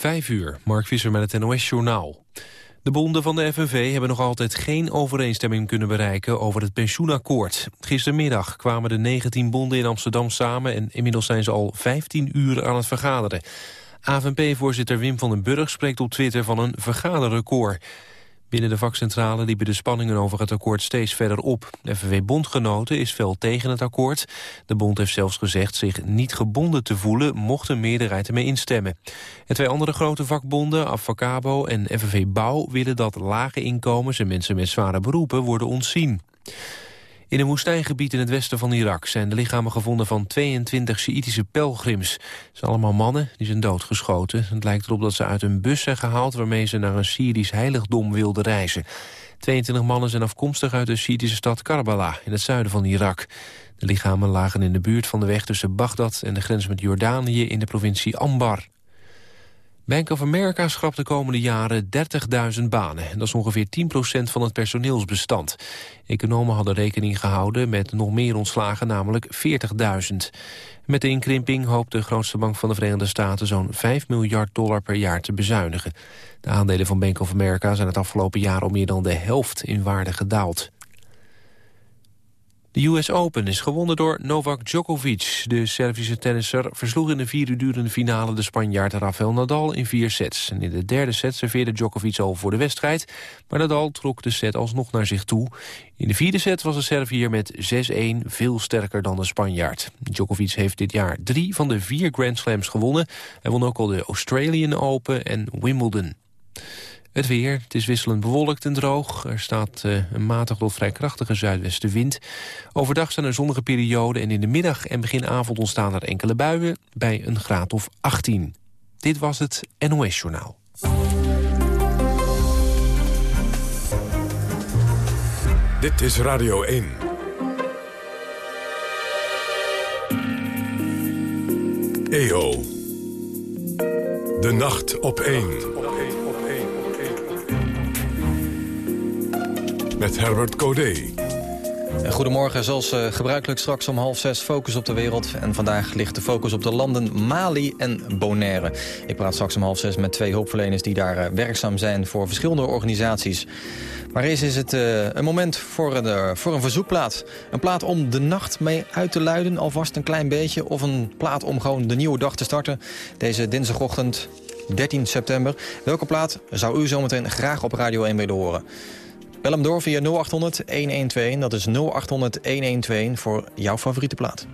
Vijf uur, Mark Visser met het NOS-journaal. De bonden van de FNV hebben nog altijd geen overeenstemming kunnen bereiken over het pensioenakkoord. Gistermiddag kwamen de 19 bonden in Amsterdam samen en inmiddels zijn ze al 15 uur aan het vergaderen. AVNP-voorzitter Wim van den Burg spreekt op Twitter van een vergaderrecord. Binnen de vakcentrale liepen de spanningen over het akkoord steeds verder op. De FNV-bondgenoten is fel tegen het akkoord. De bond heeft zelfs gezegd zich niet gebonden te voelen... mocht een meerderheid ermee instemmen. En twee andere grote vakbonden, Avacabo en FNV Bouw... willen dat lage inkomens en mensen met zware beroepen worden ontzien. In een woestijngebied in het westen van Irak zijn de lichamen gevonden van 22 Sjiitische pelgrims. Ze zijn allemaal mannen, die zijn doodgeschoten. Het lijkt erop dat ze uit een bus zijn gehaald waarmee ze naar een Syrisch heiligdom wilden reizen. 22 mannen zijn afkomstig uit de Sjiitische stad Karbala in het zuiden van Irak. De lichamen lagen in de buurt van de weg tussen Bagdad en de grens met Jordanië in de provincie Ambar. Bank of America schrapt de komende jaren 30.000 banen. Dat is ongeveer 10% van het personeelsbestand. Economen hadden rekening gehouden met nog meer ontslagen, namelijk 40.000. Met de inkrimping hoopt de grootste bank van de Verenigde Staten... zo'n 5 miljard dollar per jaar te bezuinigen. De aandelen van Bank of America zijn het afgelopen jaar... al meer dan de helft in waarde gedaald. De US Open is gewonnen door Novak Djokovic. De Servische tennisser versloeg in de vier uur durende finale... de Spanjaard Rafael Nadal in vier sets. En in de derde set serveerde Djokovic al voor de wedstrijd... maar Nadal trok de set alsnog naar zich toe. In de vierde set was de Servier met 6-1 veel sterker dan de Spanjaard. Djokovic heeft dit jaar drie van de vier Grand Slams gewonnen. Hij won ook al de Australian Open en Wimbledon. Het weer, het is wisselend bewolkt en droog. Er staat uh, een matig tot vrij krachtige zuidwestenwind. Overdag zijn er zonnige perioden en in de middag en beginavond ontstaan er enkele buien bij een graad of 18. Dit was het NOS Journaal. Dit is Radio 1. EO. De nacht op 1. Met Herbert Codé. Goedemorgen, zoals uh, gebruikelijk straks om half zes focus op de wereld. En vandaag ligt de focus op de landen Mali en Bonaire. Ik praat straks om half zes met twee hulpverleners die daar uh, werkzaam zijn voor verschillende organisaties. Maar eerst is het een moment voor een, voor een verzoekplaat. Een plaat om de nacht mee uit te luiden, alvast een klein beetje. Of een plaat om gewoon de nieuwe dag te starten. Deze dinsdagochtend 13 september. Welke plaat zou u zometeen graag op Radio 1 willen horen? Bel hem door via 0800 1121. Dat is 0800 1121 voor jouw favoriete plaat.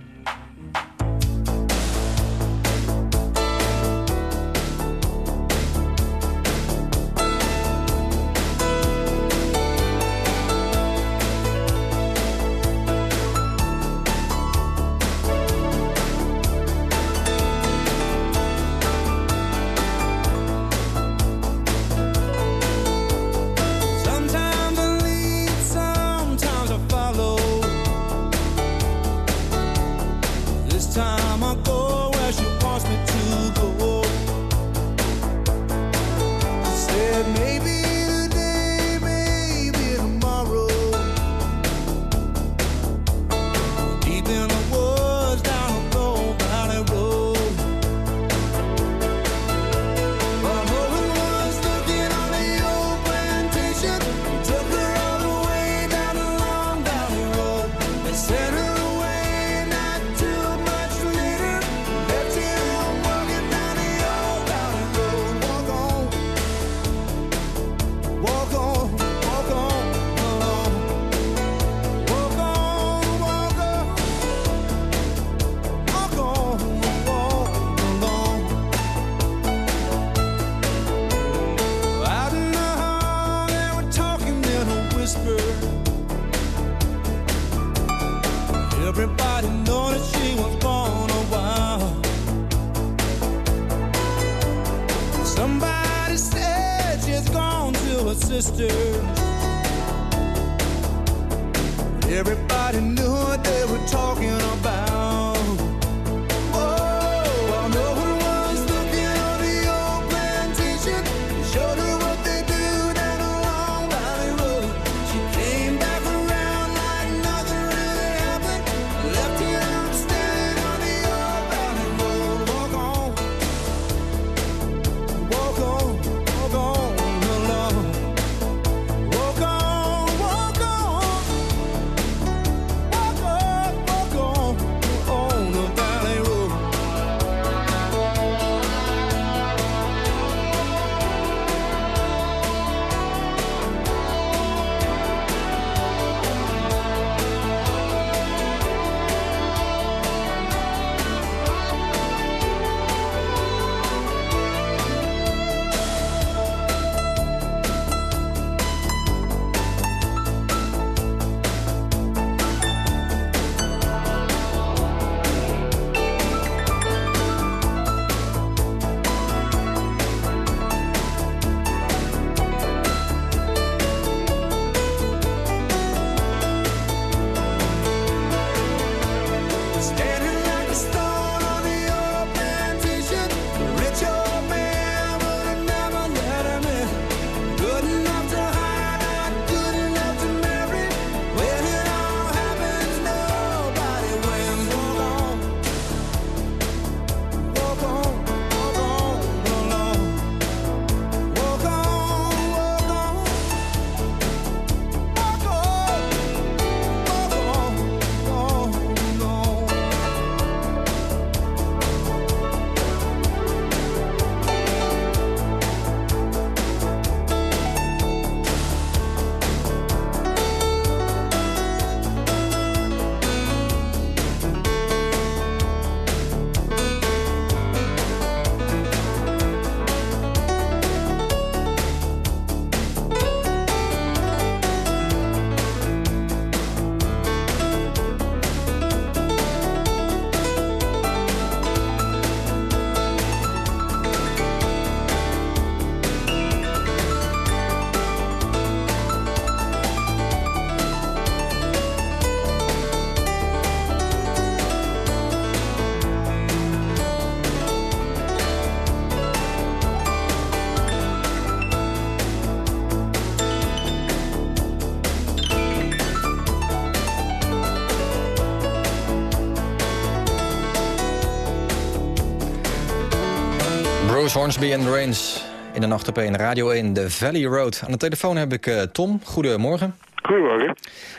Bruce Hornsby en Rains in de nacht op 1, Radio 1, de Valley Road. Aan de telefoon heb ik uh, Tom. Goedemorgen. Goedemorgen.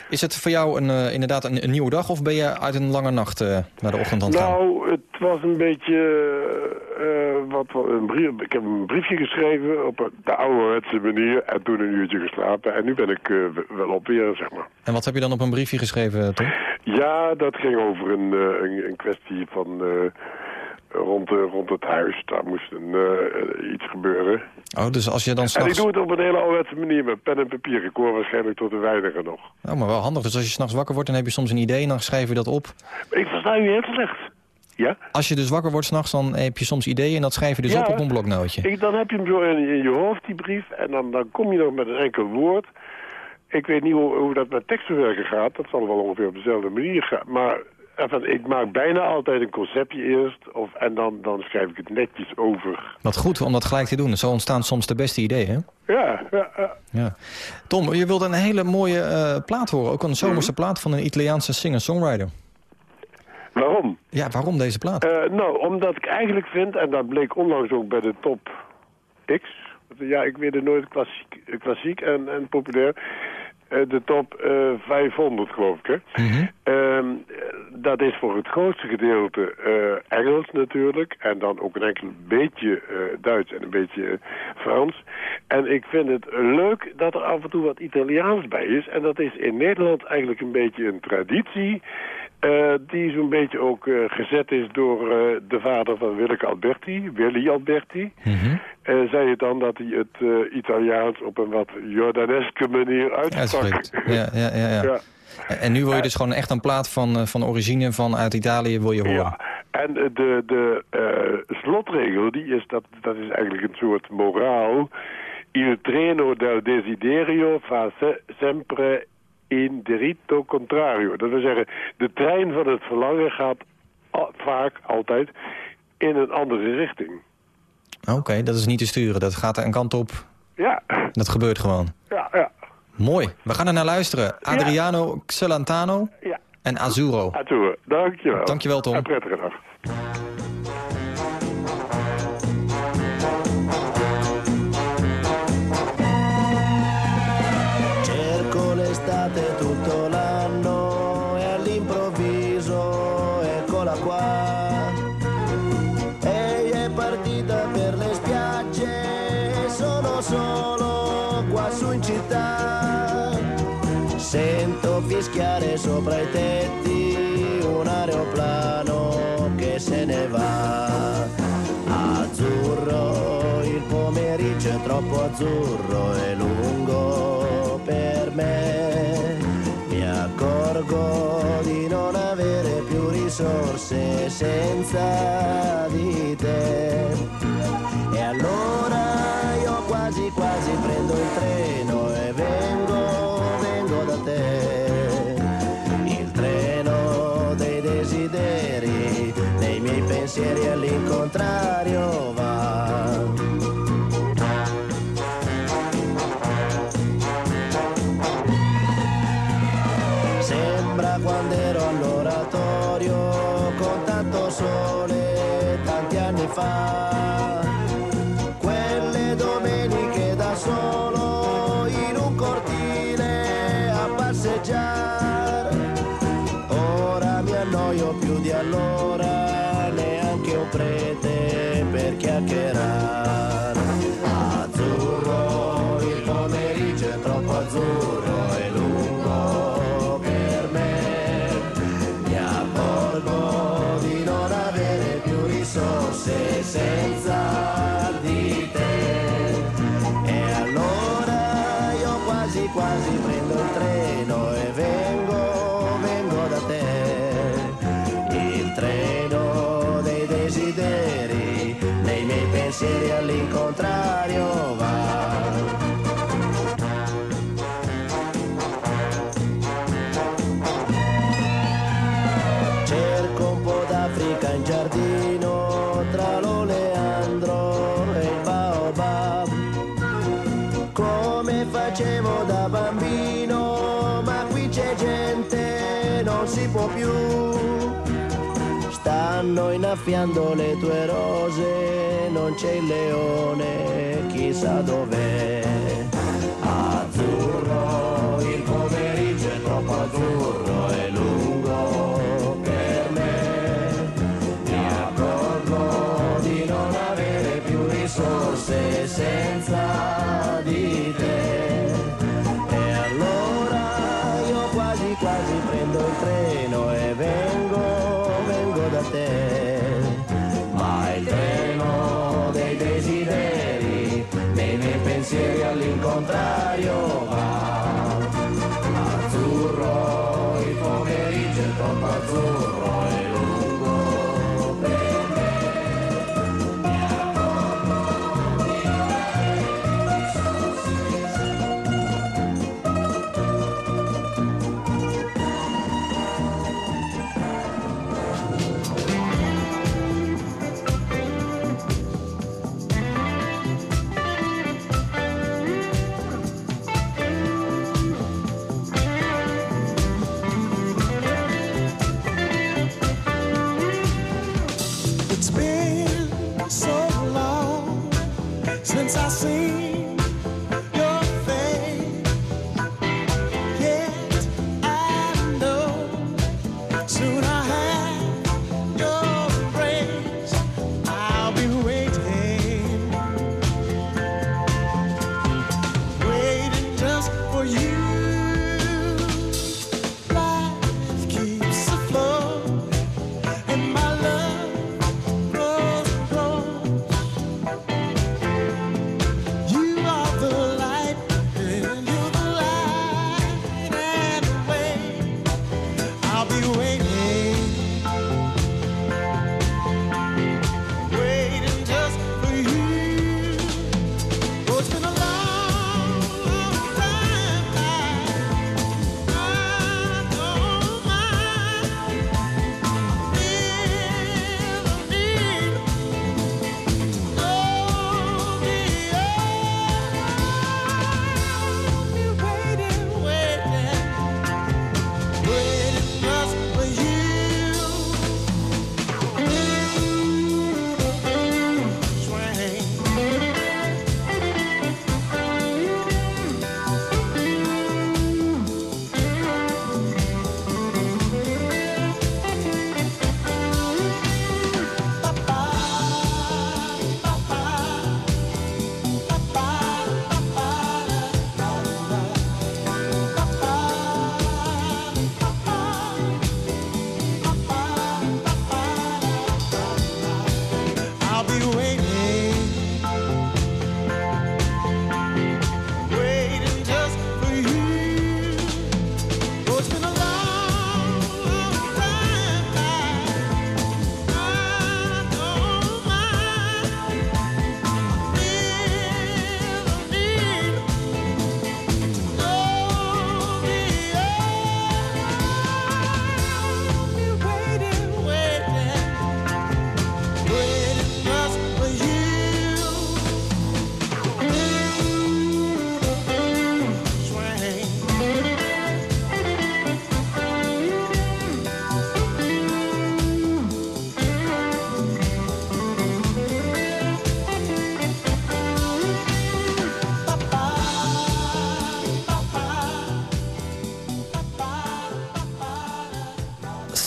Is het voor jou een, uh, inderdaad een, een, nieuwe dag of ben je uit een lange nacht uh, naar de ochtend aan het gaan? Nou, het was een beetje... wat, een brief, ik heb een briefje geschreven op de ouderwetse manier en toen een uurtje geslapen. En nu ben ik wel op weer, zeg maar. En wat heb je dan op een briefje geschreven, Tom? Ja, dat ging over een, een, een kwestie van rond, rond het huis. Daar moest een, uh, iets gebeuren. Oh, dus als je dan s'nachts... En ik doe het op een hele ouderwetse manier met pen en papier. Ik hoor waarschijnlijk tot de weinigen nog. Oh, maar wel handig. Dus als je s'nachts wakker wordt, dan heb je soms een idee en dan schrijf je dat op. Ik versta u heel slecht. Ja? Als je dus wakker wordt s'nachts, dan heb je soms ideeën en dat schrijf je dus op op een bloknootje. Ik, dan heb je hem zo in, in, je hoofd, die brief, en dan, dan kom je nog met een enkel woord. Ik weet niet hoe, hoe dat met tekstverwerken gaat. Dat zal wel ongeveer op dezelfde manier gaan. Maar Ik maak bijna altijd een conceptje eerst of, en dan, dan schrijf ik het netjes over. Wat goed om dat gelijk te doen. Zo ontstaan soms de beste ideeën? Ja, ja, ja. ja. Tom, je wilde een hele mooie uh, plaat horen. Ook een zomerse mhm. plaat van een Italiaanse singer-songwriter. Waarom? Ja, waarom deze plaat? Uh, nou, omdat ik eigenlijk vind, en dat bleek onlangs ook bij de top X... Ja, ik weet het nooit klassiek, klassiek en, en populair... Eh, de top 500, geloof ik. Hè? Mhm. Ehm, dat is voor het grootste gedeelte Engels natuurlijk. En dan ook een enkel beetje Duits en een beetje Frans. En ik vind het leuk dat er af en toe wat Italiaans bij is. En dat is in Nederland eigenlijk een beetje een traditie... Uh, die zo'n beetje ook uh, gezet is door uh, de vader van Willeke Alberti, Willy Alberti. Mm -hmm. zei het dan dat hij het Italiaans op een wat Jordaneske manier uitsprak. Ja, ja, ja, ja. ja. En nu wil je dus gewoon echt een plaat van, van origine van uit Italië wil je horen. Ja, en de, de slotregel, die is, dat, dat is eigenlijk een soort moraal. Il treno del desiderio fa sempre in diritto contrario. Dat wil zeggen, de trein van het verlangen gaat vaak, altijd, in een andere richting. Oké, dat is niet te sturen. Dat gaat een kant op. Ja. Dat gebeurt gewoon. Ja, ja. Mooi. We gaan er naar luisteren. Adriano ja. Celentano ja. en Azuro. Azuro, dankjewel. Dankjewel, Tom. Een prettige dag. Fischiare sopra i tetti un aeroplano che se ne va. Azzurro, il pomeriggio è troppo azzurro e lungo per me. Mi accorgo di non avere più risorse senza di te. Innaffiando le tue rose non c'è il leone, chissà dov'è. Azzurro, il pomeriggio è troppo azzurro e lungo per me. Mi accorgo di non avere più risorse 哦。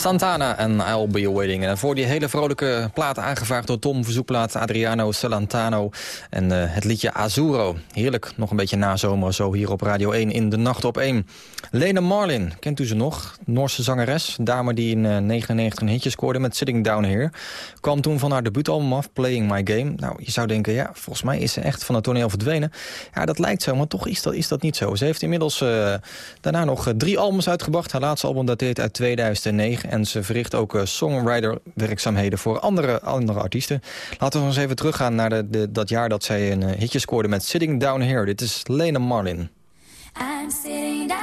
Santana en I'll Be Waiting. En voor die hele vrolijke plaat aangevraagd door Tom, verzoekplaat Adriano Celentano. En eh, het liedje Azuro. Heerlijk, nog een beetje nazomer zo hier op Radio 1 in de Nacht op 1. Lena Marlin, kent u ze nog? Noorse zangeres, dame die in eh, 99 een hitje scoorde met Sitting Down Here. Kwam toen van haar debuutalbum af, Playing My Game. Nou, je zou denken, ja, volgens mij is ze echt van het toneel verdwenen. Ja, dat lijkt zo, maar toch is dat, is dat niet zo. Ze heeft inmiddels eh, daarna nog eh, drie albums uitgebracht. Haar laatste album dateert uit 2009. En ze verricht ook eh, songwriter-werkzaamheden voor andere, andere artiesten. Laten we eens even teruggaan naar de, de, dat jaar dat zij een eh, hitje scoorde met Sitting Down Here. Dit is Lena Marlin. I'm sitting down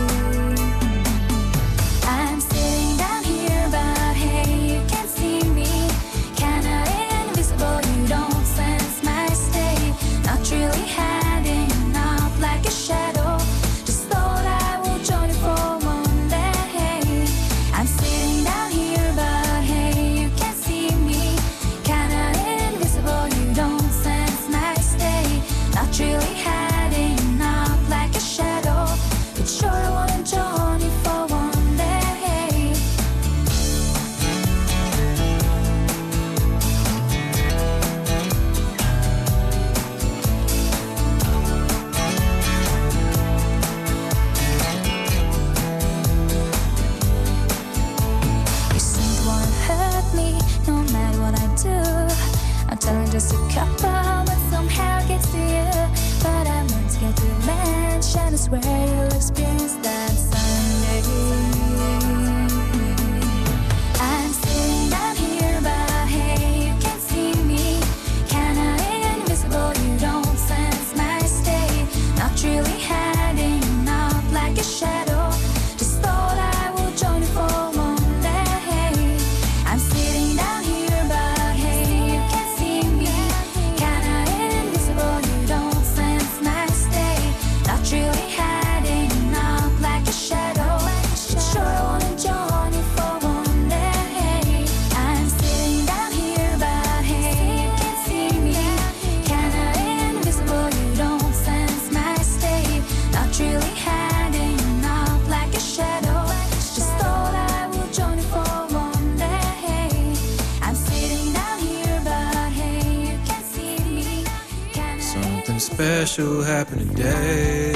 Special happened today.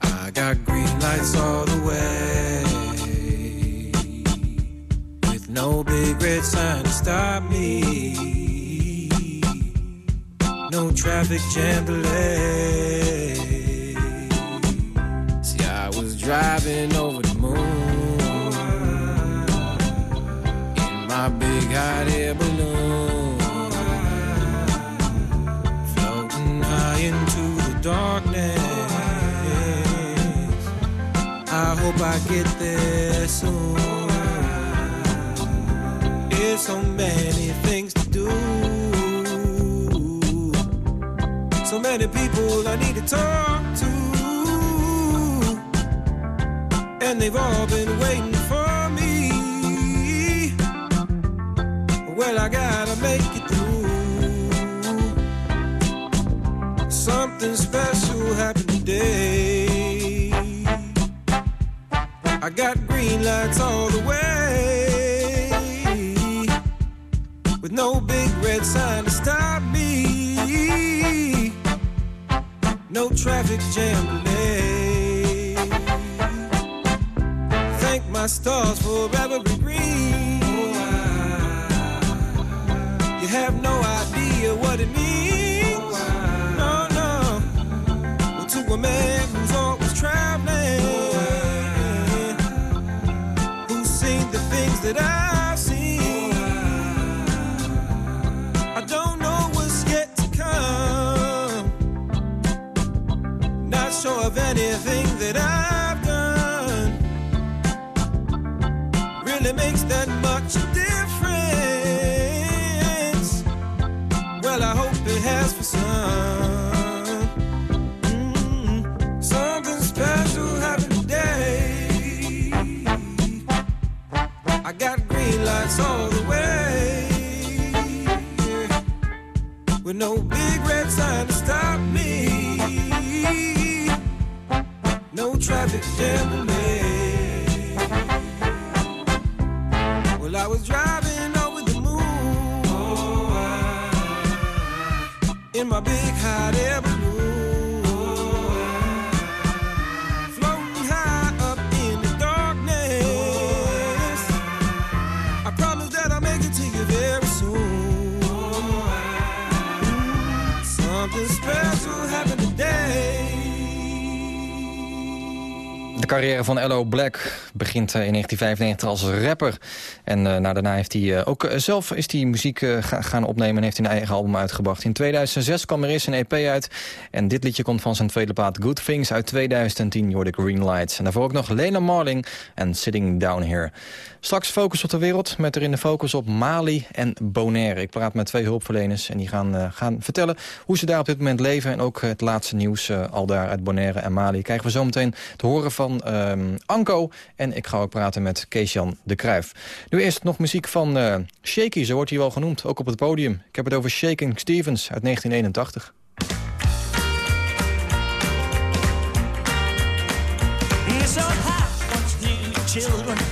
I got green lights all the way. With no big red sign to stop me. No traffic jam delay. See, I was driving over the moon. In my big hot air balloon. Darkness. I hope I get there soon. There's so many things to do. So many people I need to talk to. And they've all been waiting for me. Well, I gotta make it Something special happened today. I got green lights all the way. With no big red sign to stop me. No traffic jam delay. Thank my stars for every green. Sure of anything that I've done really makes that much difference. Well, I hope it has for some. Mm, something special happened today. I got green lights all the way. With no big red sign to stop me. Traffic jam me. Well, I was driving over the moon. in my big hot air carrière van L.O. Black begint eh, in 1995 als rapper. En nou, daarna heeft hij eh, ook zelf is hij muziek ga- gaan opnemen... en heeft hij een eigen album uitgebracht. In 2006 kwam er eerst een EP uit. En dit liedje komt van zijn tweede plaat Good Things uit 2010. Je hoorde Green Lights. En daarvoor ook nog Lena Marling en Sitting Down Here. Straks focus op de wereld met erin de focus op Mali en Bonaire. Ik praat met twee hulpverleners en die gaan, gaan vertellen... hoe ze daar op dit moment leven en ook het laatste nieuws al daar uit Bonaire en Mali. Krijgen we zo meteen te horen van ehm, Anko. En ik ga ook praten met Kees-Jan de Kruijf. Nu eerst nog muziek van eh, Shaky, zo wordt hij wel genoemd, ook op het podium. Ik heb het over Shaking Stevens uit 1981. This old house once knew children.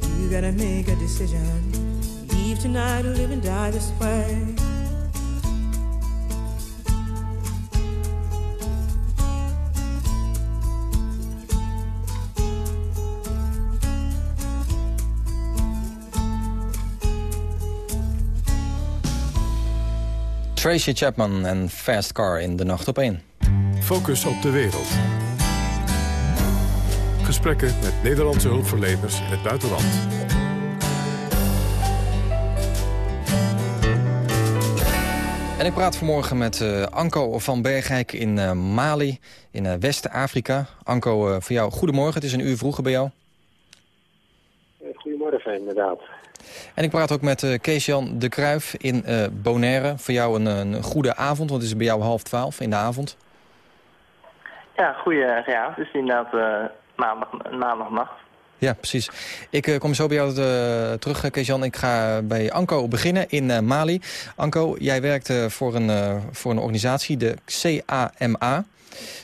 You gotta make a decision. Leave tonight or live and die this way. Tracy Chapman en Fast Car in de nacht op 1. Focus op de wereld. Gesprekken met Nederlandse hulpverleners in het buitenland. En ik praat vanmorgen met eh, Anko van Bergijk in eh, Mali, in eh, West-Afrika. Anko, eh, voor jou goedemorgen. Het is een uur vroeger bij jou. Goedemorgen, inderdaad. En ik praat ook met eh Kees-Jan de Kruif in eh, Bonaire. Voor jou een, een goede avond, want het is bij jou half twaalf in de avond. Ja, goeie, ja, het is inderdaad eh, maandag, maandagnacht. Ja, precies. Ik eh, kom zo bij jou eh, terug, eh, Kees-Jan. Ik ga bij Anko beginnen in Mali. Anko, jij werkt voor, een, voor een organisatie, de CAMA.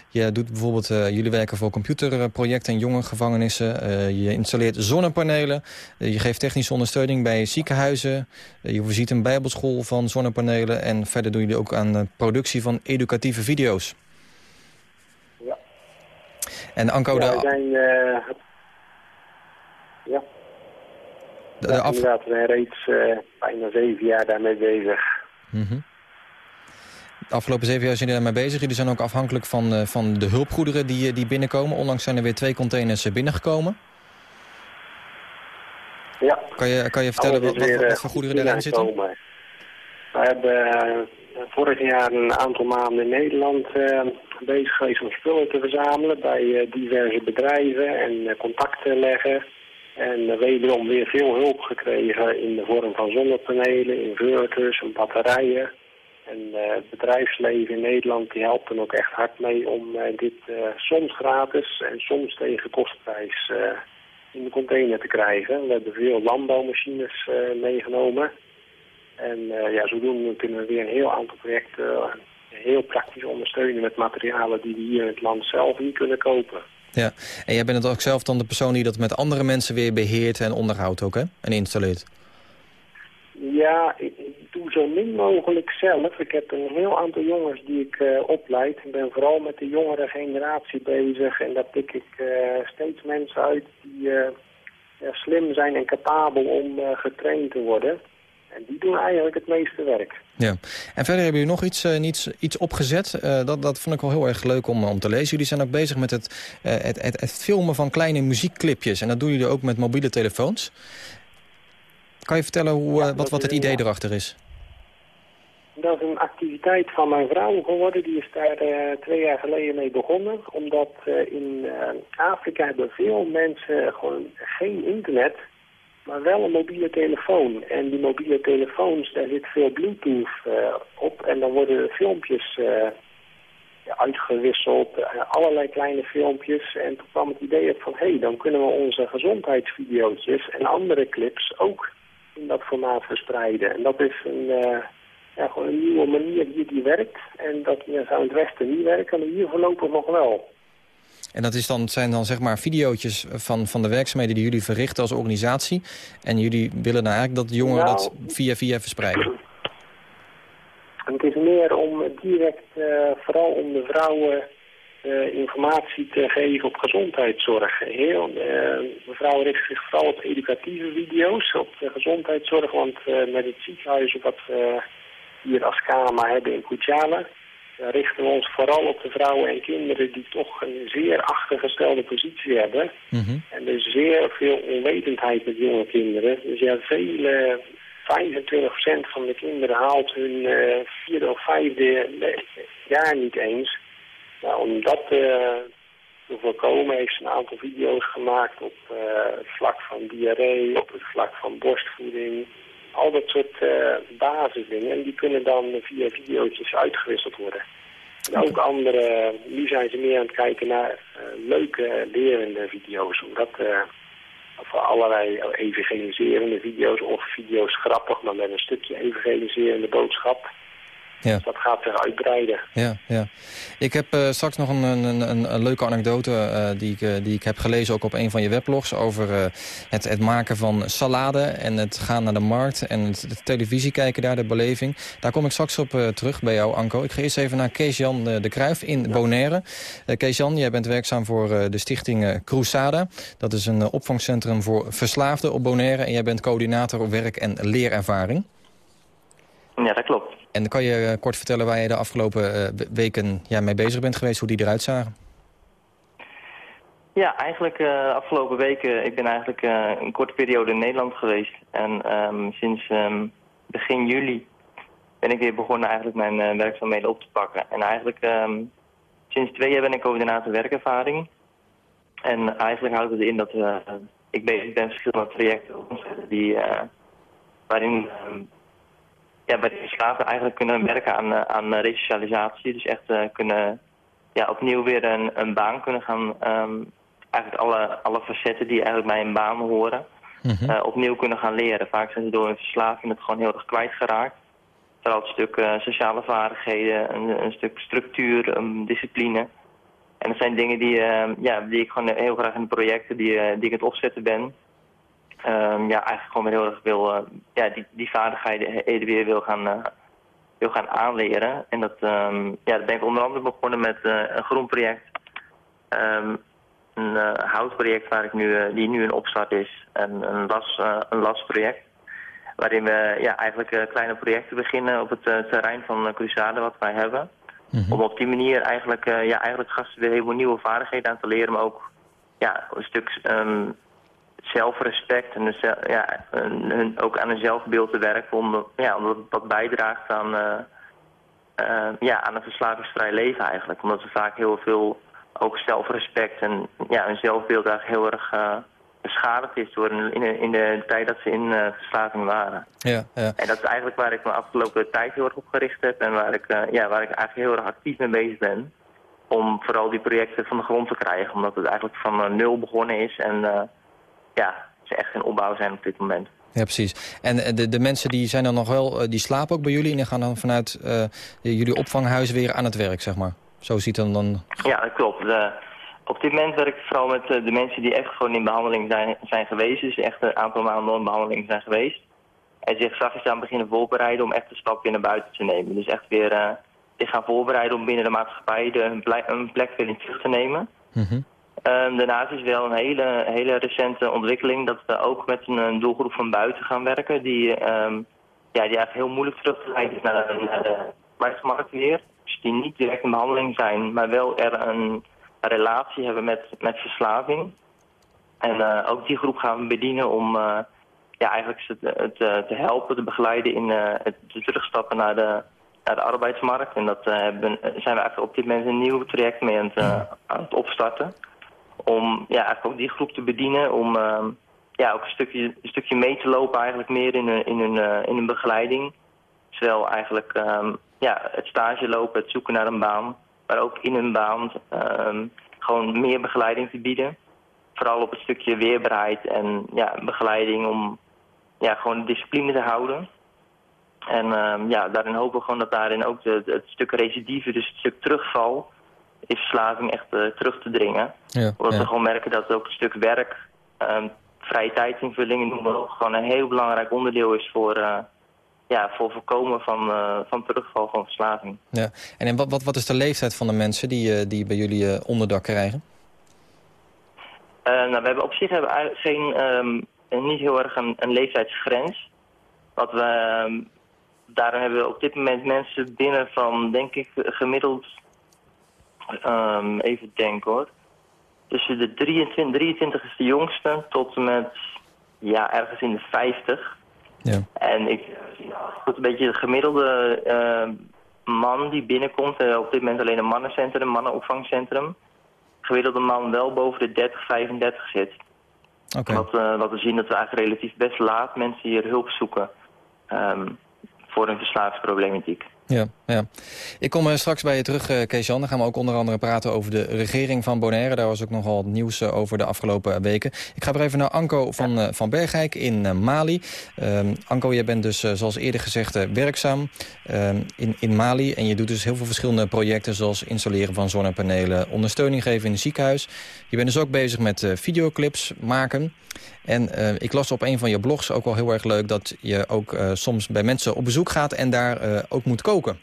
Je doet bijvoorbeeld, jullie werken voor computerprojecten en jongerengevangenissen. Eh, je installeert zonnepanelen. Je geeft technische ondersteuning bij ziekenhuizen. Je voorziet een bijbelschool van zonnepanelen. En verder doen jullie ook aan de productie van educatieve video's. En Anko, ja, we de, zijn... eh, ja, de, ja, de af- inderdaad, we zijn reeds eh, bijna zeven jaar daarmee bezig. Mhm. De afgelopen zeven jaar zijn jullie daarmee bezig. Jullie zijn ook afhankelijk van, eh, van de hulpgoederen die, die binnenkomen. Onlangs zijn er weer twee containers binnengekomen. Ja. Kan je, kan je vertellen Alles wat, wat, voor goed goederen daarin zitten? binnengekomen. We hebben vorig jaar een aantal maanden in Nederland bezig geweest om spullen te verzamelen bij eh, diverse bedrijven en eh, contacten leggen. En eh, wederom weer veel hulp gekregen in de vorm van zonnepanelen, inverters en batterijen. En het bedrijfsleven in Nederland die helpt er ook echt hard mee om dit soms gratis en soms tegen kostprijs in de container te krijgen. We hebben veel landbouwmachines meegenomen. En ja, zodoende kunnen we weer een heel aantal projecten heel praktisch ondersteunen met materialen die we hier in het land zelf niet kunnen kopen. Ja. En jij bent het ook zelf dan de persoon die dat met andere mensen weer beheert en onderhoudt ook, hè? En installeert. Ja, ik, ik doe zo min mogelijk zelf. Ik heb een heel aantal jongens die ik eh, opleid. Ik ben vooral met de jongere generatie bezig. En daar pik ik eh, steeds mensen uit die eh, slim zijn en capabel om getraind te worden. En die doen eigenlijk het meeste werk. Ja. En verder hebben jullie nog iets, eh, iets, iets opgezet. Eh, dat, dat vond ik wel heel erg leuk om, om te lezen. Jullie zijn ook bezig met het, eh, het, het, het filmen van kleine muziekclipjes. En dat doen jullie ook met mobiele telefoons. Kan je vertellen hoe, wat, wat het idee erachter is? Dat is een activiteit van mijn vrouw geworden. Die is daar twee jaar geleden mee begonnen. Omdat in Afrika hebben veel mensen gewoon geen internet, maar wel een mobiele telefoon. En die mobiele telefoons, daar zit veel bluetooth eh, op. En dan worden filmpjes eh, uitgewisseld, eh, allerlei kleine filmpjes. En toen kwam het idee op van, hé, hey, dan kunnen we onze gezondheidsvideootjes en andere clips ook in dat formaat verspreiden. En dat is een, ja, gewoon een nieuwe manier hier die werkt. En dat ja, zou in het Westen niet werken, maar hier voorlopig nog wel. En dat is dan, zijn dan zeg maar videootjes van, van de werkzaamheden die jullie verrichten als organisatie. En jullie willen nou eigenlijk dat de jongeren Nou, dat via via verspreiden. En het is meer om direct, eh, vooral om de vrouwen eh, informatie te geven op gezondheidszorg. Heel, eh, mevrouw richt zich vooral op educatieve video's, op de gezondheidszorg. Want met het ziekenhuis wat we hier als KAMA hebben in Kuchala... daar richten we ons vooral op de vrouwen en kinderen die toch een zeer achtergestelde positie hebben. En er is zeer veel onwetendheid met jonge kinderen. Dus ja, vele, 25% van de kinderen haalt hun eh, vierde of vijfde jaar niet eens. Nou, om dat eh, te voorkomen heeft ze een aantal video's gemaakt op eh, het vlak van diarree, op het vlak van borstvoeding. Al dat soort eh, basisdingen. En die kunnen dan via video's uitgewisseld worden. En ook andere, nu zijn ze meer aan het kijken naar eh, leuke lerende video's. Omdat eh, voor allerlei evangeliserende video's of video's grappig, maar met een stukje evangeliserende boodschap. Ja. Dus dat gaat zich uitbreiden. Ja, ja. Ik heb eh, straks nog een, een, een, een leuke anekdote eh, die, ik, eh, die ik heb gelezen ook op een van je weblogs over het, het maken van salade en het gaan naar de markt en het, het televisie kijken daar, de beleving. Daar kom ik straks op terug bij jou, Anko. Ik ga eerst even naar Kees-Jan de, de Kruif in Bonaire. Kees-Jan, jij bent werkzaam voor de stichting Cruzada. Dat is een opvangcentrum voor verslaafden op Bonaire en jij bent coördinator werk- en leerervaring. Ja, dat klopt. En kan je eh, kort vertellen waar je de afgelopen eh, we- weken ja, mee bezig bent geweest, hoe die eruit zagen? Ja, eigenlijk eh afgelopen weken, ik ben eigenlijk een korte periode in Nederland geweest. En ehm, sinds ehm, begin juli ben ik weer begonnen eigenlijk mijn eh, werkzaamheden op te pakken. En eigenlijk ehm, sinds twee jaar ben ik coördinator werkervaring. En eigenlijk houdt het in dat ik bezig ben verschillende omzetten die, waarin, ehm, ja, waarin slaven eigenlijk kunnen werken aan, eh, aan eh, resocialisatie. Dus echt eh, kunnen ja, opnieuw weer een, een baan kunnen gaan... ehm, eigenlijk alle, alle facetten die eigenlijk bij een baan horen... Mhm. opnieuw kunnen gaan leren. Vaak zijn ze door hun verslaving het gewoon heel erg kwijtgeraakt. Vooral het stuk sociale vaardigheden, een, een stuk structuur, een discipline. En dat zijn dingen die, eh, ja, die ik gewoon heel graag in de projecten die, die ik aan het opzetten ben... ehm, ja, eigenlijk gewoon weer heel erg wil, eh, ja, die, die vaardigheden weer wil gaan, eh, wil gaan aanleren. En dat, ehm, ja, daar ben ik onder andere begonnen met eh, een groenproject. Ehm, een eh, houtproject waar ik nu, die nu in opstart is. En een, las, een lasproject. Waarin we ja, eigenlijk kleine projecten beginnen op het terrein van uh, Crusade wat wij hebben. Om op die manier eigenlijk, ja, eigenlijk gasten weer helemaal nieuwe vaardigheden aan te leren. Maar ook ja, een stuk ehm, zelfrespect en een zel- ja, een- hun ook aan een zelfbeeld te werken. Om, ja, omdat dat bijdraagt aan, eh, eh, ja, aan een verslavingsvrij leven eigenlijk. Omdat ze vaak heel veel ook zelfrespect en ja, hun zelfbeeld eigenlijk heel erg eh, beschadigd is door in, in, de- in de tijd dat ze in verslaving waren. Ja, ja. En dat is eigenlijk waar ik me afgelopen tijd heel erg op gericht heb en waar ik, ja, waar ik eigenlijk heel erg actief mee bezig ben. Om vooral die projecten van de grond te krijgen, omdat het eigenlijk van nul begonnen is en ja, ze echt in opbouw zijn op dit moment. Ja, precies. En eh, de, de mensen die zijn dan nog wel, eh, die slapen ook bij jullie... en die gaan dan vanuit eh, jullie opvanghuis weer aan het werk, zeg maar. Zo ziet dan dan... Ja, dat klopt. De- op dit moment werk ik vooral met de mensen die echt gewoon in behandeling zijn, zijn geweest. Dus echt een aantal maanden in behandeling zijn geweest. En zich zachtjes aan beginnen voorbereiden om echt een stap weer naar buiten te nemen. Dus echt weer eh, zich gaan voorbereiden om binnen de maatschappij de, een, plek, een plek weer in terug te nemen. Mhm. Ehm, daarnaast is wel een hele, hele recente ontwikkeling dat we ook met een, doelgroep van buiten gaan werken. Die, ehm, ja, die eigenlijk heel moeilijk terug te leiden is naar de, naar de arbeidsmarkt weer. Dus die niet direct in behandeling zijn, maar wel er een relatie hebben met, met verslaving. En eh, ook die groep gaan we bedienen om eh, ja, eigenlijk ze te, te, helpen, te begeleiden in eh, het het terugstappen naar de, naar de arbeidsmarkt. En dat eh, zijn we eigenlijk op dit moment een nieuw traject mee het, eh, aan het opstarten. Om ja, eigenlijk ook die groep te bedienen, om eh, ja, ook een stukje, een stukje mee te lopen eigenlijk meer in hun, in hun, eh, in hun begeleiding. Zowel eigenlijk ehm, ja, het stage lopen, het zoeken naar een baan, maar ook in een baan ehm, gewoon meer begeleiding te bieden. Vooral op het stukje weerbaarheid en ja, begeleiding om ja, gewoon discipline te houden. En ehm, ja, daarin hopen we gewoon dat daarin ook de- het stuk recidive, dus het stuk terugval, in verslaving echt eh, terug te dringen. Ja, Omdat ja. we gewoon merken dat ook een stuk werk, ehm, vrije tijdsinvulling, noem maar op, gewoon een heel belangrijk onderdeel is voor, eh, ja, voor voorkomen van, eh, van terugval van verslaving. Ja. En wat, wat, wat is de leeftijd van de mensen die, die bij jullie onderdak krijgen? Nou, we hebben op zich hebben we eigenlijk geen, ehm, niet heel erg een, een leeftijdsgrens. Wat we, ehm, daarom hebben we op dit moment mensen binnen van, denk ik, gemiddeld, ehm, even denken hoor. Tussen de 23, 23 is de jongste tot en met, ja, ergens in de 50. Ja. En ik goed een beetje de gemiddelde ehm, man die binnenkomt, eh, op dit moment alleen een mannencentrum, mannenopvangcentrum. Gemiddelde man wel boven de 30, 35 zit. Oké. Wat, eh, wat we zien dat we eigenlijk relatief best laat mensen hier hulp zoeken ehm, voor hun verslavingsproblematiek. Ja, ja. Ik kom eh, straks bij je terug, eh, Kees-Jan. Dan gaan we ook onder andere praten over de regering van Bonaire. Daar was ook nogal nieuws eh, over de afgelopen weken. Ik ga weer even naar Anko van, van Bergijk in Mali. Ehm, Anko, jij bent dus, zoals eerder gezegd, werkzaam ehm, in, in Mali. En je doet dus heel veel verschillende projecten... zoals installeren van zonnepanelen, ondersteuning geven in een ziekenhuis. Je bent dus ook bezig met videoclips maken... En ik las op een van je blogs ook wel heel erg leuk... dat je ook soms bij mensen op bezoek gaat en daar ook moet koken.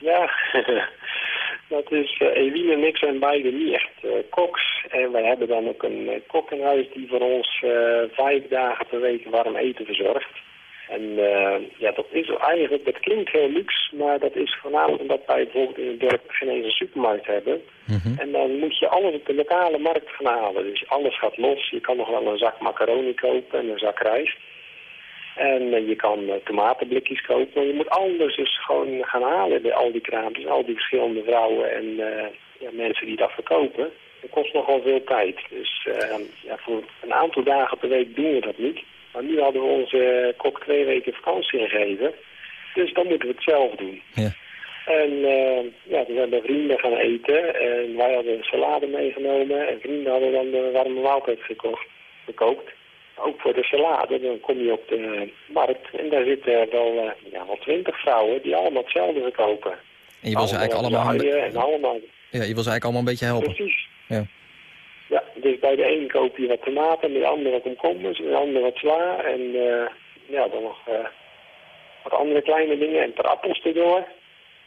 Ja, dat is uh, Ewien en ik zijn beide niet echt uh, koks. En wij hebben dan ook een uh, kok in huis die voor ons vijf dagen per week warm eten verzorgt. En ja, dat is eigenlijk, dat klinkt heel luxe, maar dat is voornamelijk omdat wij bijvoorbeeld in het dorp geen eens een supermarkt hebben. Mhm. En dan moet je alles op de lokale markt gaan halen. Dus alles gaat los. Je kan nog wel een zak macaroni kopen en een zak rijst. En uh, je kan uh, tomatenblikjes kopen. Maar je moet alles dus gewoon gaan halen bij al die kraampjes. Al die verschillende vrouwen en uh, ja, mensen die dat verkopen. Dat kost nogal veel tijd. Dus ja, voor een aantal dagen per week doen we dat niet. Maar nu hadden we onze kok twee weken vakantie gegeven. Dus dan moeten we het zelf doen. Ja. En eh, ja, toen zijn we vrienden gaan eten en wij hadden een salade meegenomen en vrienden hadden dan de warme maaltijd gekocht, gekookt. Ook voor de salade, dan kom je op de markt en daar zitten wel, eh, ja, wel twintig vrouwen die allemaal hetzelfde verkopen. En je wil ze eigenlijk allemaal... En allemaal, Ja, je wil ze eigenlijk allemaal een beetje helpen. precies. Ja. Ja, dus bij de een koop je wat tomaten, bij de ander wat komkommers, bij de ander wat sla en eh, ja, dan nog eh, wat andere kleine dingen en een paar appels erdoor.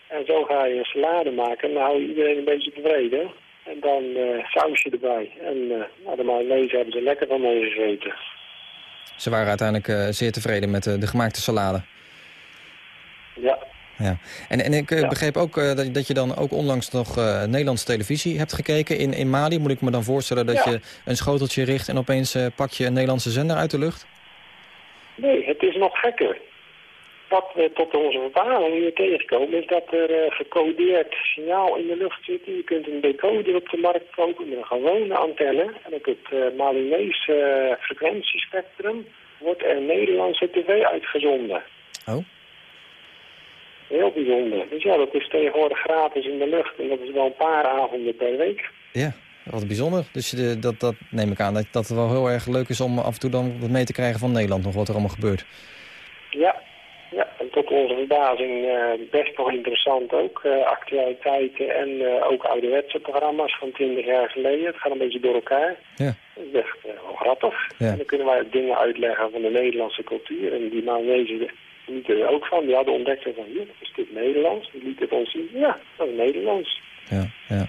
En zo ga je een salade maken en dan hou je iedereen een beetje tevreden. En dan eh, sausje erbij. En eh de mayonaise hebben ze lekker van mee gegeten. Ze waren uiteindelijk eh, zeer tevreden met de gemaakte salade. Ja, Ja. En, en ik Ja. begreep ook dat, dat je dan ook onlangs nog Nederlandse televisie hebt gekeken in, in Mali. Moet ik me dan voorstellen dat Ja. je een schoteltje richt en opeens pak je een Nederlandse zender uit de lucht? nee, het is nog gekker. Wat we tot onze verbazing hier tegenkomen is dat er eh, gecodeerd signaal in de lucht zit. Je kunt een decoder op de markt kopen met een gewone antenne. En op het uh, Malinese eh, frequentiespectrum wordt er Nederlandse tv uitgezonden. Oh. Heel bijzonder. Dus ja, dat is tegenwoordig gratis in de lucht. En dat is wel een paar avonden per week. Ja, wat bijzonder. Dus je- dat, dat neem ik aan dat, dat het wel heel erg leuk is om af en toe dan wat mee te krijgen van Nederland. Nog wat er allemaal gebeurt. Ja, tot onze verbazing eh, best wel interessant ook. eh, actualiteiten en eh, ook ouderwetse programma's van 20 jaar geleden. Het gaat een beetje door elkaar. Ja. Dat is echt wel grappig. Ja. En dan kunnen wij ook dingen uitleggen van de Nederlandse cultuur. En die Malezen lieten er ook van. Die hadden ontdekt van, ja, is dit Nederlands? Die lieten het ons zien. Ja, dat is Nederlands. Ja, ja.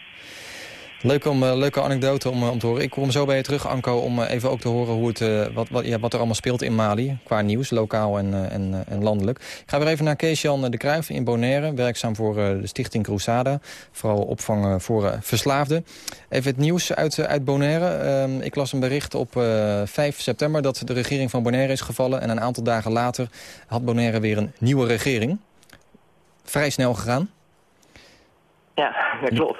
Leuk om, eh, leuke anekdote om, eh, om te horen. Ik kom zo bij je terug, Anko, om eh, even ook te horen hoe het, wat, wat, ja, wat er allemaal speelt in Mali. Qua nieuws, lokaal en, en, en landelijk. Ik ga weer even naar Kees-Jan de Kruijf in Bonaire. Werkzaam voor de stichting Cruzada. Vooral opvang voor verslaafden. Even het nieuws uit, uit Bonaire. Ehm, ik las een bericht op eh, 5 september dat de regering van Bonaire is gevallen. En een aantal dagen later had Bonaire weer een nieuwe regering. Vrij snel gegaan. Ja, dat klopt.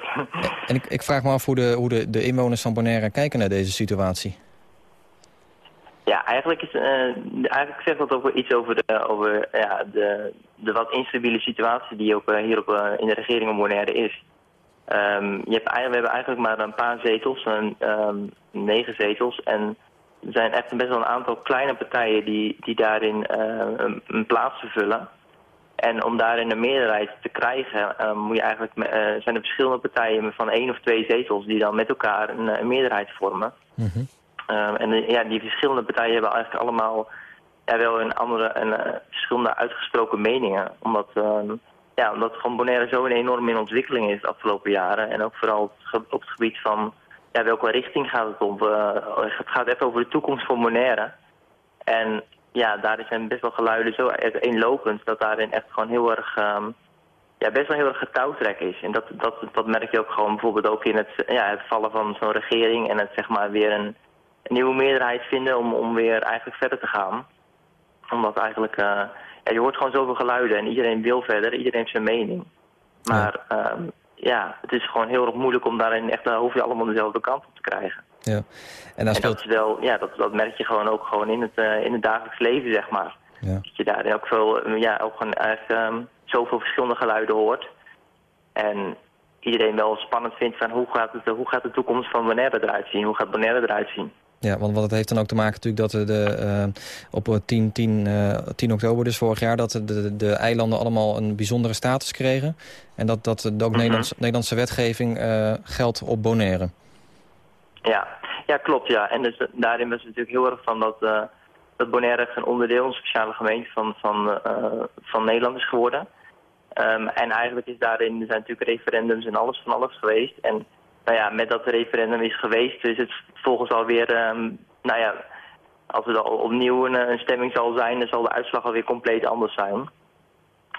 En ik, ik vraag me af hoe, de, hoe de, de inwoners van Bonaire kijken naar deze situatie. Ja, eigenlijk, is, eh, eigenlijk zegt dat ook wel iets over, de, over ja, de, de wat instabiele situatie die ook eh, hier op, eh, in de regering van Bonaire is. Ehm, je hebt, we hebben eigenlijk maar een paar zetels, een, ehm, negen zetels. En er zijn echt best wel een aantal kleine partijen die, die daarin een, een plaats vervullen. En om daarin een meerderheid te krijgen, eh, moet je eigenlijk, eh, zijn er verschillende partijen van één of twee zetels die dan met elkaar een, eh, een meerderheid vormen. Um, en de- ja, die verschillende partijen hebben eigenlijk allemaal ja, wel een andere en eh, verschillende uitgesproken meningen. Omdat, um, ja, omdat gewoon Bonaire zo enorm in ontwikkeling is de afgelopen jaren. En ook vooral op het gebied van ja, welke richting gaat het op. eh, het gaat echt over de toekomst van Bonaire. En ja, daar zijn best wel geluiden zo eenlopend dat daarin echt gewoon heel erg... ehm, ja, best wel heel erg getouwtrek is. En dat, dat, dat merk je ook gewoon bijvoorbeeld ook in het, ja, het vallen van zo'n regering en het zeg maar weer een, een nieuwe meerderheid vinden om, om weer eigenlijk verder te gaan. Omdat eigenlijk, eh, ja, je hoort gewoon zoveel geluiden en iedereen wil verder, iedereen heeft zijn mening. Maar ja, ja het is gewoon heel erg moeilijk om daarin echt, daar hoef je allemaal dezelfde kant op te krijgen. Ja. En daar dat, is wel, ja, dat, dat merk je gewoon ook gewoon in het, eh, in het dagelijks leven, zeg maar. Ja. Dat je daarin ook, veel, eh, ja, ook gewoon eigenlijk, ehm, zoveel verschillende geluiden hoort. En iedereen wel spannend vindt van hoe gaat, het, hoe gaat de toekomst van Bonaire eruit zien? Hoe gaat Bonaire eruit zien? Ja, want, want het heeft dan ook te maken natuurlijk dat de, eh, op eh, 10, 10, eh, 10 oktober, dus vorig jaar, dat de, de, de eilanden allemaal een bijzondere status kregen. En dat, dat ook Nederlands, Nederlandse wetgeving eh, geldt op Bonaire. Ja, ja klopt ja. En dus, daarin was het natuurlijk heel erg van dat, eh, dat Bonaire echt een onderdeel, een speciale gemeente van, van, van Nederland is geworden. Ehm, en eigenlijk is daarin, er zijn natuurlijk referendums en alles van alles geweest. En nou ja, met dat referendum is geweest, is het volgens alweer, ehm nou ja, als er al opnieuw een, eh, een stemming zal zijn, dan zal de uitslag alweer compleet anders zijn.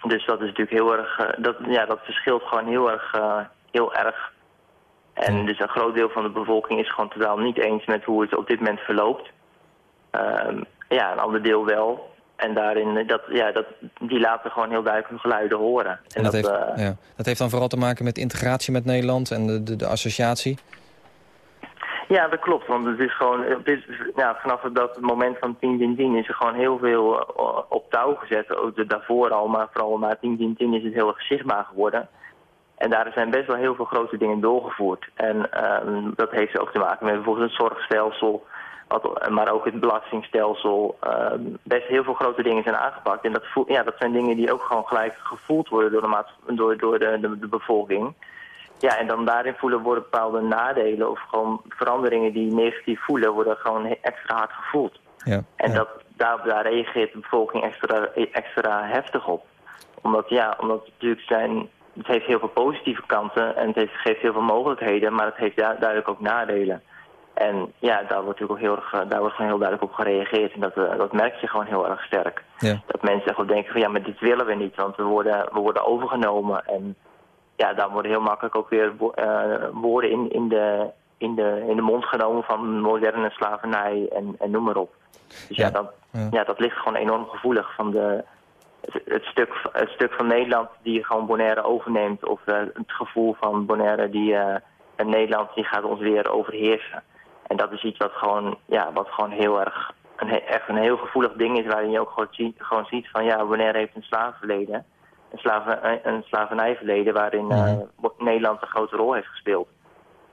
Dus dat is natuurlijk heel erg, eh, dat, ja, dat verschilt gewoon heel erg, eh, heel erg. En dus een groot deel van de bevolking is gewoon totaal niet eens met hoe het op dit moment verloopt. Ehm, ja, een ander deel wel. En daarin, eh, dat, ja, dat, die laten gewoon heel duidelijk hun geluiden horen. En, En dat, heeft, eh, ja, dat heeft dan vooral te maken met integratie met Nederland en de, de, de associatie. Ja, dat klopt. Want het is gewoon, het is, ja, vanaf dat moment van 10 10 10 is er gewoon heel veel eh, op touw gezet. Ook de, daarvoor al, maar vooral na 10 10 10 is het heel erg zichtbaar geworden. En daar zijn best wel heel veel grote dingen doorgevoerd. En ehm, dat heeft ook te maken met bijvoorbeeld het zorgstelsel, maar ook het belastingstelsel. Ehm, best heel veel grote dingen zijn aangepakt. En dat, voel, ja, dat zijn dingen die ook gewoon gelijk gevoeld worden door de, maats- door, door de, de, de bevolking. Ja, en dan daarin voelen worden bepaalde nadelen of gewoon veranderingen die negatief voelen, worden gewoon extra hard gevoeld. Ja, En ja. dat, daar, daar reageert de bevolking extra, extra heftig op. Omdat, ja, omdat het natuurlijk zijn, het heeft heel veel positieve kanten en het heeft, geeft heel veel mogelijkheden, maar het heeft du- duidelijk ook nadelen. En ja, daar wordt natuurlijk ook heel erg, eh, daar wordt gewoon heel duidelijk op gereageerd. En dat, eh, dat merk je gewoon heel erg sterk. Ja. Dat mensen echt wel denken van ja, maar dit willen we niet, want we worden, we worden overgenomen. En ja, daar worden heel makkelijk ook weer eh, woorden in, in, de, in, de, in de mond genomen van moderne slavernij en, en noem maar op. Dus ja, Ja, dat, ja. ja. dat ligt gewoon enorm gevoelig van de, het, het stuk, het stuk van Nederland die gewoon Bonaire overneemt. Of het gevoel van Bonaire die en Nederland die gaat ons weer overheersen. En dat is iets wat gewoon, ja, wat gewoon heel erg, een, echt een heel gevoelig ding is waarin je ook gewoon ziet, gewoon ziet van ja, Bonaire heeft een slavenverleden. Een, slaven, een slavernijverleden waarin eh, Bo- Nederland een grote rol heeft gespeeld.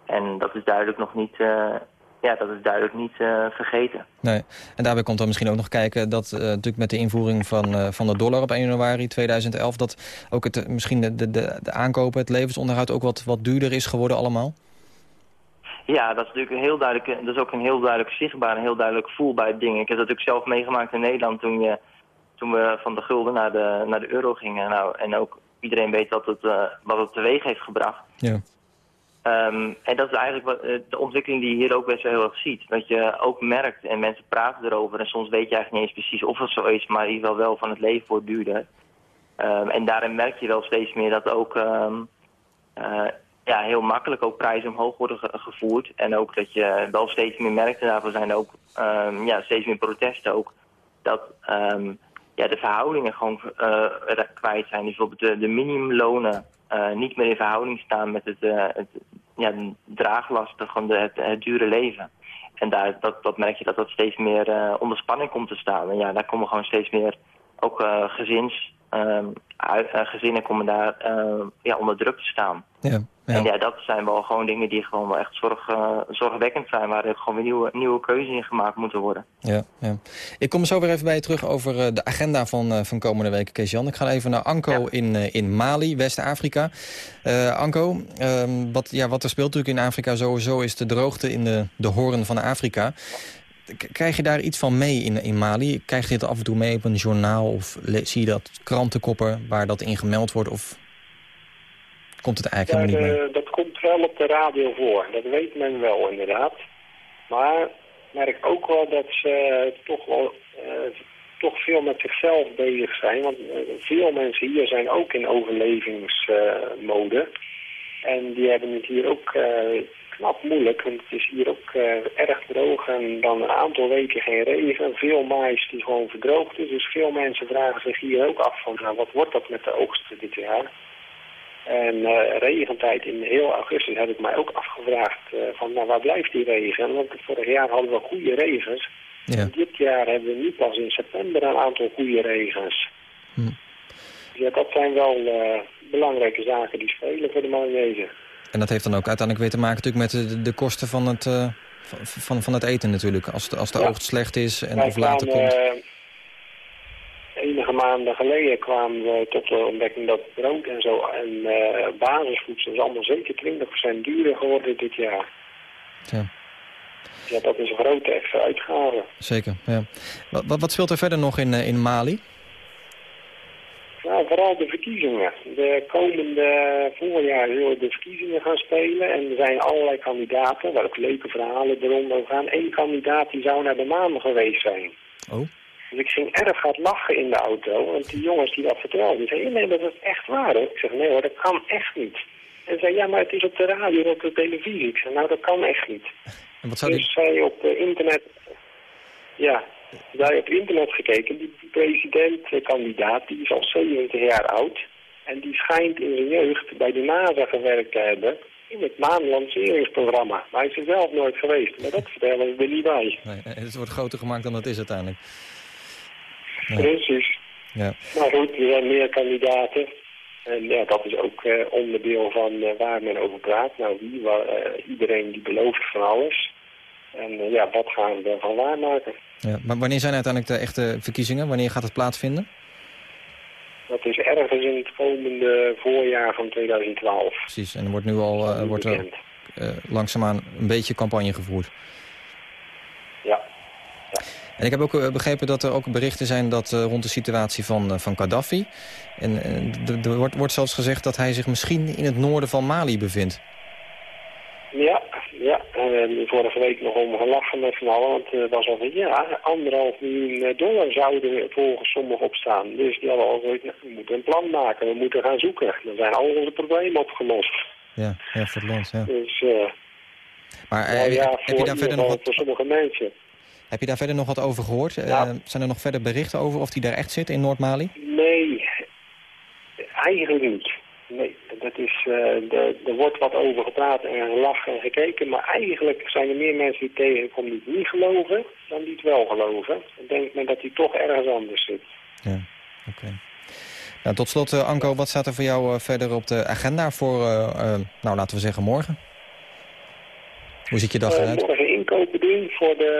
En dat is duidelijk nog niet, eh, ja, dat is duidelijk niet eh, vergeten. Nee. En daarbij komt dan misschien ook nog kijken dat eh, natuurlijk met de invoering van, eh, van de dollar op 1 januari 2011... dat ook het, eh, misschien de, de, de, de aankopen, het levensonderhoud ook wat, wat duurder is geworden allemaal? Ja, dat is natuurlijk een heel duidelijk, dat is ook een heel duidelijk zichtbaar en heel duidelijk voelbaar ding. Ik heb dat natuurlijk zelf meegemaakt in Nederland toen, je, toen we van de gulden naar de, naar de euro gingen. Nou, en ook iedereen weet wat het, eh, wat het teweeg heeft gebracht. Ja. Ehm, en dat is eigenlijk wat, eh, de ontwikkeling die je hier ook best wel heel erg ziet. Dat je ook merkt, en mensen praten erover, en soms weet je eigenlijk niet eens precies of het zo is, maar in ieder geval wel van het leven wordt duurder. Ehm, en daarin merk je wel steeds meer dat ook ehm, eh, ja, heel makkelijk ook prijzen omhoog worden ge- gevoerd. En ook dat je wel steeds meer merkt, en daarvoor zijn er ook ehm, ja, steeds meer protesten ook, dat ehm, ja, de verhoudingen gewoon eh, kwijt zijn. Dus bijvoorbeeld de, de minimumlonen eh, niet meer in verhouding staan met het, eh, het ja, de draaglasten de, het, het dure leven. En daar, dat, dat merk je dat dat steeds meer onder spanning komt te staan. En ja, daar komen gewoon steeds meer ook gezins, gezinnen komen daar eh, ja, onder druk te staan. Ja, En ja. dat zijn wel gewoon dingen die gewoon wel echt zorg, eh, zorgwekkend zijn. Waar er gewoon weer nieuwe, nieuwe keuzes in gemaakt moeten worden. Ja, ja. Ik kom zo weer even bij je terug over eh, de agenda van, eh, van komende week, Kees-Jan. Ik ga even naar Anko in, eh, in Mali, West-Afrika. Eh, Anko, ehm, wat, ja, wat er speelt natuurlijk in Afrika sowieso... is de droogte in de, de hoorn van Afrika. Krijg je daar iets van mee in, in Mali? Krijg je dit af en toe mee op een journaal? Of zie je dat krantenkoppen waar dat in gemeld wordt? Of komt het eigenlijk Ja, helemaal niet mee? dat komt wel op de radio voor. Dat weet men wel inderdaad. Maar ik merk ook wel dat ze toch wel eh, toch veel met zichzelf bezig zijn. Want eh, veel mensen hier zijn ook in overlevingsmode. en die hebben het hier ook eh, knap moeilijk. Want het is hier ook eh, erg droog en dan een aantal weken geen regen. Veel mais die gewoon verdroogd is. Dus veel mensen vragen zich hier ook af van nou, wat wordt dat met de oogsten dit jaar? En eh, regentijd in heel augustus heb ik mij ook afgevraagd eh, van nou, waar blijft die regen? Want vorig jaar hadden we goede regens. Ja. Dit jaar hebben we nu pas in september een aantal goede regens. Hm. Ja, dat zijn wel belangrijke zaken die spelen voor de Malinezen. En dat heeft dan ook uiteindelijk weer te maken natuurlijk met de, de kosten van het, eh, van, van, het eten natuurlijk. Als de, als de Ja. oogst slecht is en Wij of later komt. eh, enige maanden geleden kwamen we tot de ontdekking dat brood en zo en eh, basisvoedsel is allemaal zeker 20% duurder geworden dit jaar. Ja. Ja, dat is een grote extra uitgave. Zeker, ja. Wat, wat, wat speelt er verder nog in, in Mali? Nou, vooral de verkiezingen. De komende voorjaar zullen de verkiezingen gaan spelen. En er zijn allerlei kandidaten, waar ook leuke verhalen eronder gaan. Eén kandidaat die zou naar de maan geweest zijn. Oh. Dus ik ging erg hard lachen in de auto. Want die jongens die dat vertelden, die zeiden, nee, dat is echt waar. Hoor. Ik zeg, nee hoor, dat kan echt niet. En ze zei, ja, maar het is op de radio en op de televisie. Ik zeg, nou, dat kan echt niet. En wat zou die... Dus zij op eh, internet, ja, zij op internet gekeken. Die presidentkandidaat, die is al 70 jaar oud. En die schijnt in zijn jeugd bij de NASA gewerkt te hebben. In het maanlanceringsprogramma. Maar hij is er zelf nooit geweest. Maar dat vertellen we er niet bij. Nee, eh, het wordt groter gemaakt dan het is uiteindelijk. Ja. Precies. Ja. Maar goed, er zijn meer kandidaten. En ja, dat is ook eh, onderdeel van eh, waar men over praat. Nou, wie, waar, eh, iedereen die belooft van alles. En eh, ja, wat gaan we ervan waarmaken? Ja. Maar wanneer zijn uiteindelijk de echte verkiezingen? Wanneer gaat het plaatsvinden? Dat is ergens in het komende voorjaar van 2012. Precies, en er wordt nu al eh, wordt er, eh, langzaamaan een beetje campagne gevoerd. Ja. En ik heb ook begrepen dat er ook berichten zijn dat, rond de situatie van, van Gaddafi. En er wordt, wordt zelfs gezegd dat hij zich misschien in het noorden van Mali bevindt. Ja, er vorige week nog om gelachen met z'n allen. Want er was al van, ja, anderhalf miljoen eh, dollar zouden er volgens sommigen opstaan. Dus die hadden al gezegd, nou, we moeten een plan maken. We moeten gaan zoeken. Dan zijn al onze problemen opgelost. Ja, ja voor het land, ja. Dus eh, Maar eh, nou ja, heb, je daar verder nog wat, voor sommige mensen. heb je daar verder nog wat over gehoord? Eh, zijn er nog verder berichten over of die daar echt zit in Noord-Mali? Nee, eigenlijk niet. Nee, dat is, eh, de- er wordt wat over gepraat en gelachen en gekeken. Maar eigenlijk zijn er meer mensen die tegenkomen die het niet geloven dan die het wel geloven. Dan denkt men dat die toch ergens anders zit. Ja, oké. Nou, tot slot, eh, Anko, wat staat er voor jou eh, verder op de agenda voor, nou laten we zeggen, morgen? Hoe ziet je dag eruit? morgen inkopen doen voor de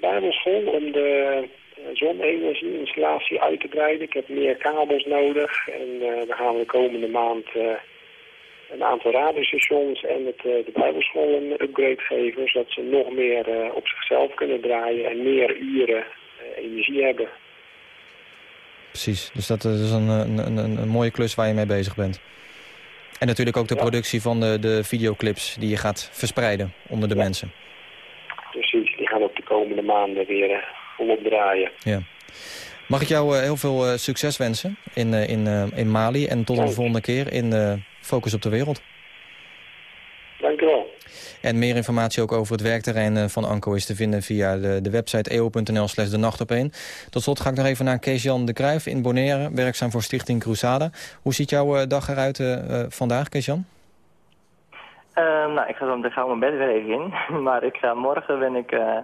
Bijbelschool om de zonne-energie-installatie uit te breiden. Ik heb meer kabels nodig en eh we gaan de komende maand eh, een aantal radiostations en het, eh, de Bijbelschool een upgrade geven, zodat ze nog meer eh, op zichzelf kunnen draaien en meer uren eh, energie hebben. Precies, dus dat is een, een, een, mooie klus waar je mee bezig bent. En natuurlijk ook de Ja. productie van de, de videoclips die je gaat verspreiden onder de mensen. Precies, die gaan ook de komende maanden weer eh, volop draaien. Ja. Mag ik jou eh, heel veel eh, succes wensen in, eh, in, eh, in Mali en tot de Dank. volgende keer in Focus op de Wereld. Dank u wel. En meer informatie ook over het werkterrein van Anko is te vinden via de, de website eo.nl slash de nacht op één. Tot slot ga ik nog even naar Kees-Jan de Kruijf in Bonaire, werkzaam voor Stichting Cruzada. Hoe ziet jouw eh, dag eruit vandaag, Kees-Jan? Ehm, nou, ik ga zo meteen gauw mijn bed weer even in. maar ik ga morgen ben ik, eh,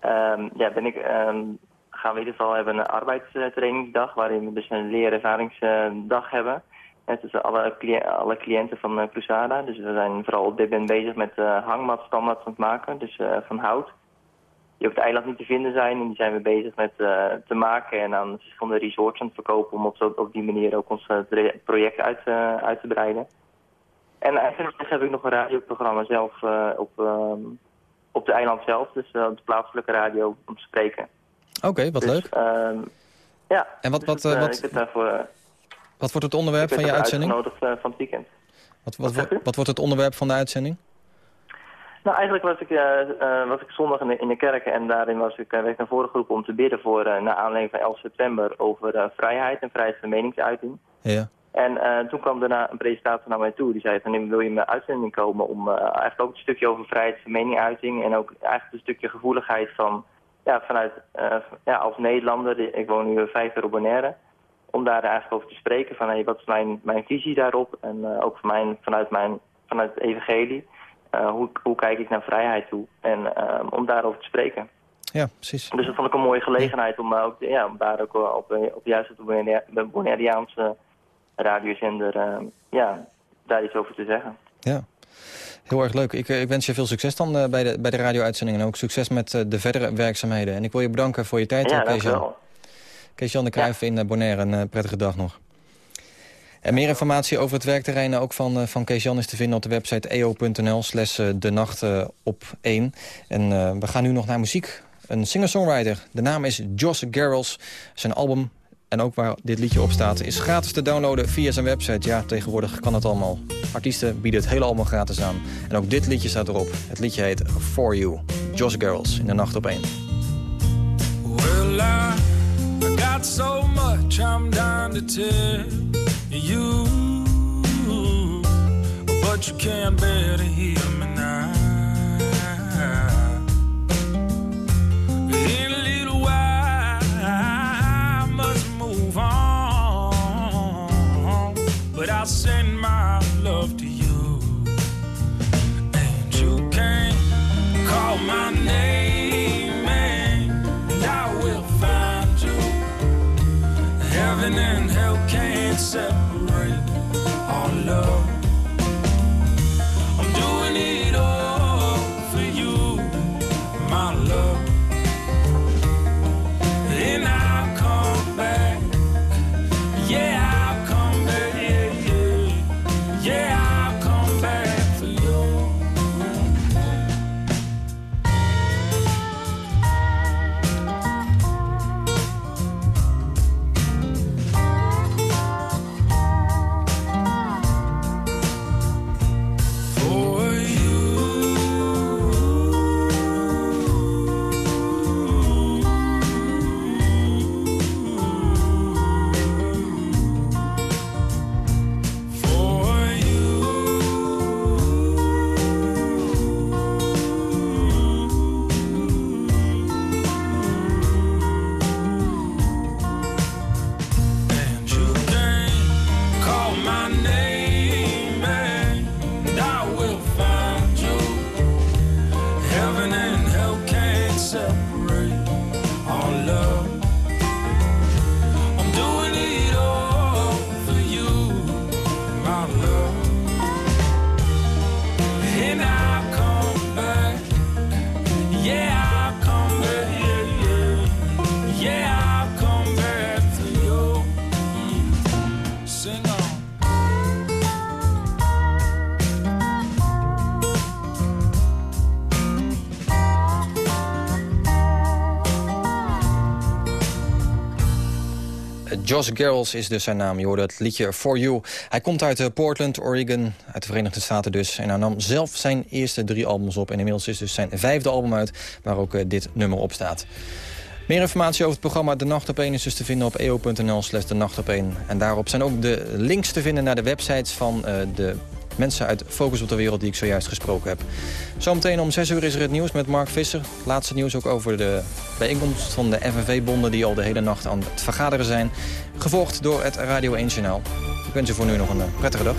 ehm, ja, ben ik, ehm, gaan we in ieder geval hebben een arbeidstrainingsdag waarin we dus een leerervaringsdag hebben. Met dus alle, alle cliënten van uh, Cruzada. Dus we zijn vooral op dit moment bezig met uh, hangmatstandaards aan het maken, dus uh, van hout. Die op het eiland niet te vinden zijn en die zijn we bezig met te maken en aan verschillende resorts aan het verkopen om op, op die manier ook ons project uit, uit te breiden. En eigenlijk heb ik nog een radioprogramma zelf op, uh, op de eiland zelf, dus uh, op de plaatselijke radio om te spreken. Oké, okay, wat dus, leuk. Uh, ja, en wat, wat, dus het, wat, ik zit daarvoor, wat wordt het onderwerp van je uitzending? uitgenodigd van het weekend. Wat, wat, wat, wat, wordt het onderwerp van de uitzending? Nou, eigenlijk was ik, was ik zondag in de, in de kerk en daarin was ik, werd ik naar voren geroepen om te bidden voor, naar aanleiding van 11 september, over vrijheid en vrijheid van meningsuiting. Ja. En uh, toen kwam daarna een presentator naar mij toe. Die zei van, wil je in mijn uitzending komen om uh, eigenlijk ook een stukje over vrijheid van meningsuiting en ook eigenlijk een stukje gevoeligheid van, ja, vanuit, uh, ja, als Nederlander, ik woon nu vijf jaar op Bonaire, om daar eigenlijk over te spreken van, hey, wat is mijn, mijn visie daarop en ook van mijn, vanuit, mijn, vanuit het evangelie, hoe, hoe kijk ik naar vrijheid toe en om daarover te spreken. Ja, precies. Dus dat vond ik een mooie gelegenheid om, ook, ja, om daar ook op, op juist op de Bonaireaanse radiozender uh, ja, daar iets over te zeggen. Ja, heel erg leuk. Ik, ik wens je veel succes dan uh, bij de, bij de radio-uitzending... en ook succes met uh, de verdere werkzaamheden. En ik wil je bedanken voor je tijd, ja, Kees-Jan. De Kruijf ja. in Bonaire, een prettige dag nog. En meer informatie over het werkterrein ook van, van Kees-Jan is te vinden op de website eo.nl slash de nacht op 1. En we gaan nu nog naar muziek. Een singer-songwriter. De naam is Josh Garrels. Zijn album en ook waar dit liedje op staat, is gratis te downloaden via zijn website. Ja, tegenwoordig kan het allemaal. Artiesten bieden het hele album gratis aan. En ook dit liedje staat erop. Het liedje heet For You. Josh Girls in de nacht op 1. Well, I, I got so much down to you. But you can't hear me now. move on, but I'll send my love to you. And you can call my name, and I will find you. Heaven and hell can't separate our love. Josh Garrels is dus zijn naam. Je hoorde het liedje For You. Hij komt uit eh, Portland, Oregon, uit de Verenigde Staten dus. En hij nam zelf zijn eerste drie albums op. En inmiddels is dus zijn vijfde album uit, waar ook eh, dit nummer op staat. Meer informatie over het programma De Nacht op 1 is dus te vinden op eo.nl slash de nacht op 1. En daarop zijn ook de links te vinden naar de websites van eh, de mensen uit Focus op de Wereld die ik zojuist gesproken heb. Zometeen om 6 uur is er het nieuws met Mark Visser. Laatste nieuws ook over de bijeenkomst van de FNV-bonden... die al de hele nacht aan het vergaderen zijn. Gevolgd door het Radio 1-journaal. Ik wens u voor nu nog een eh, prettige dag.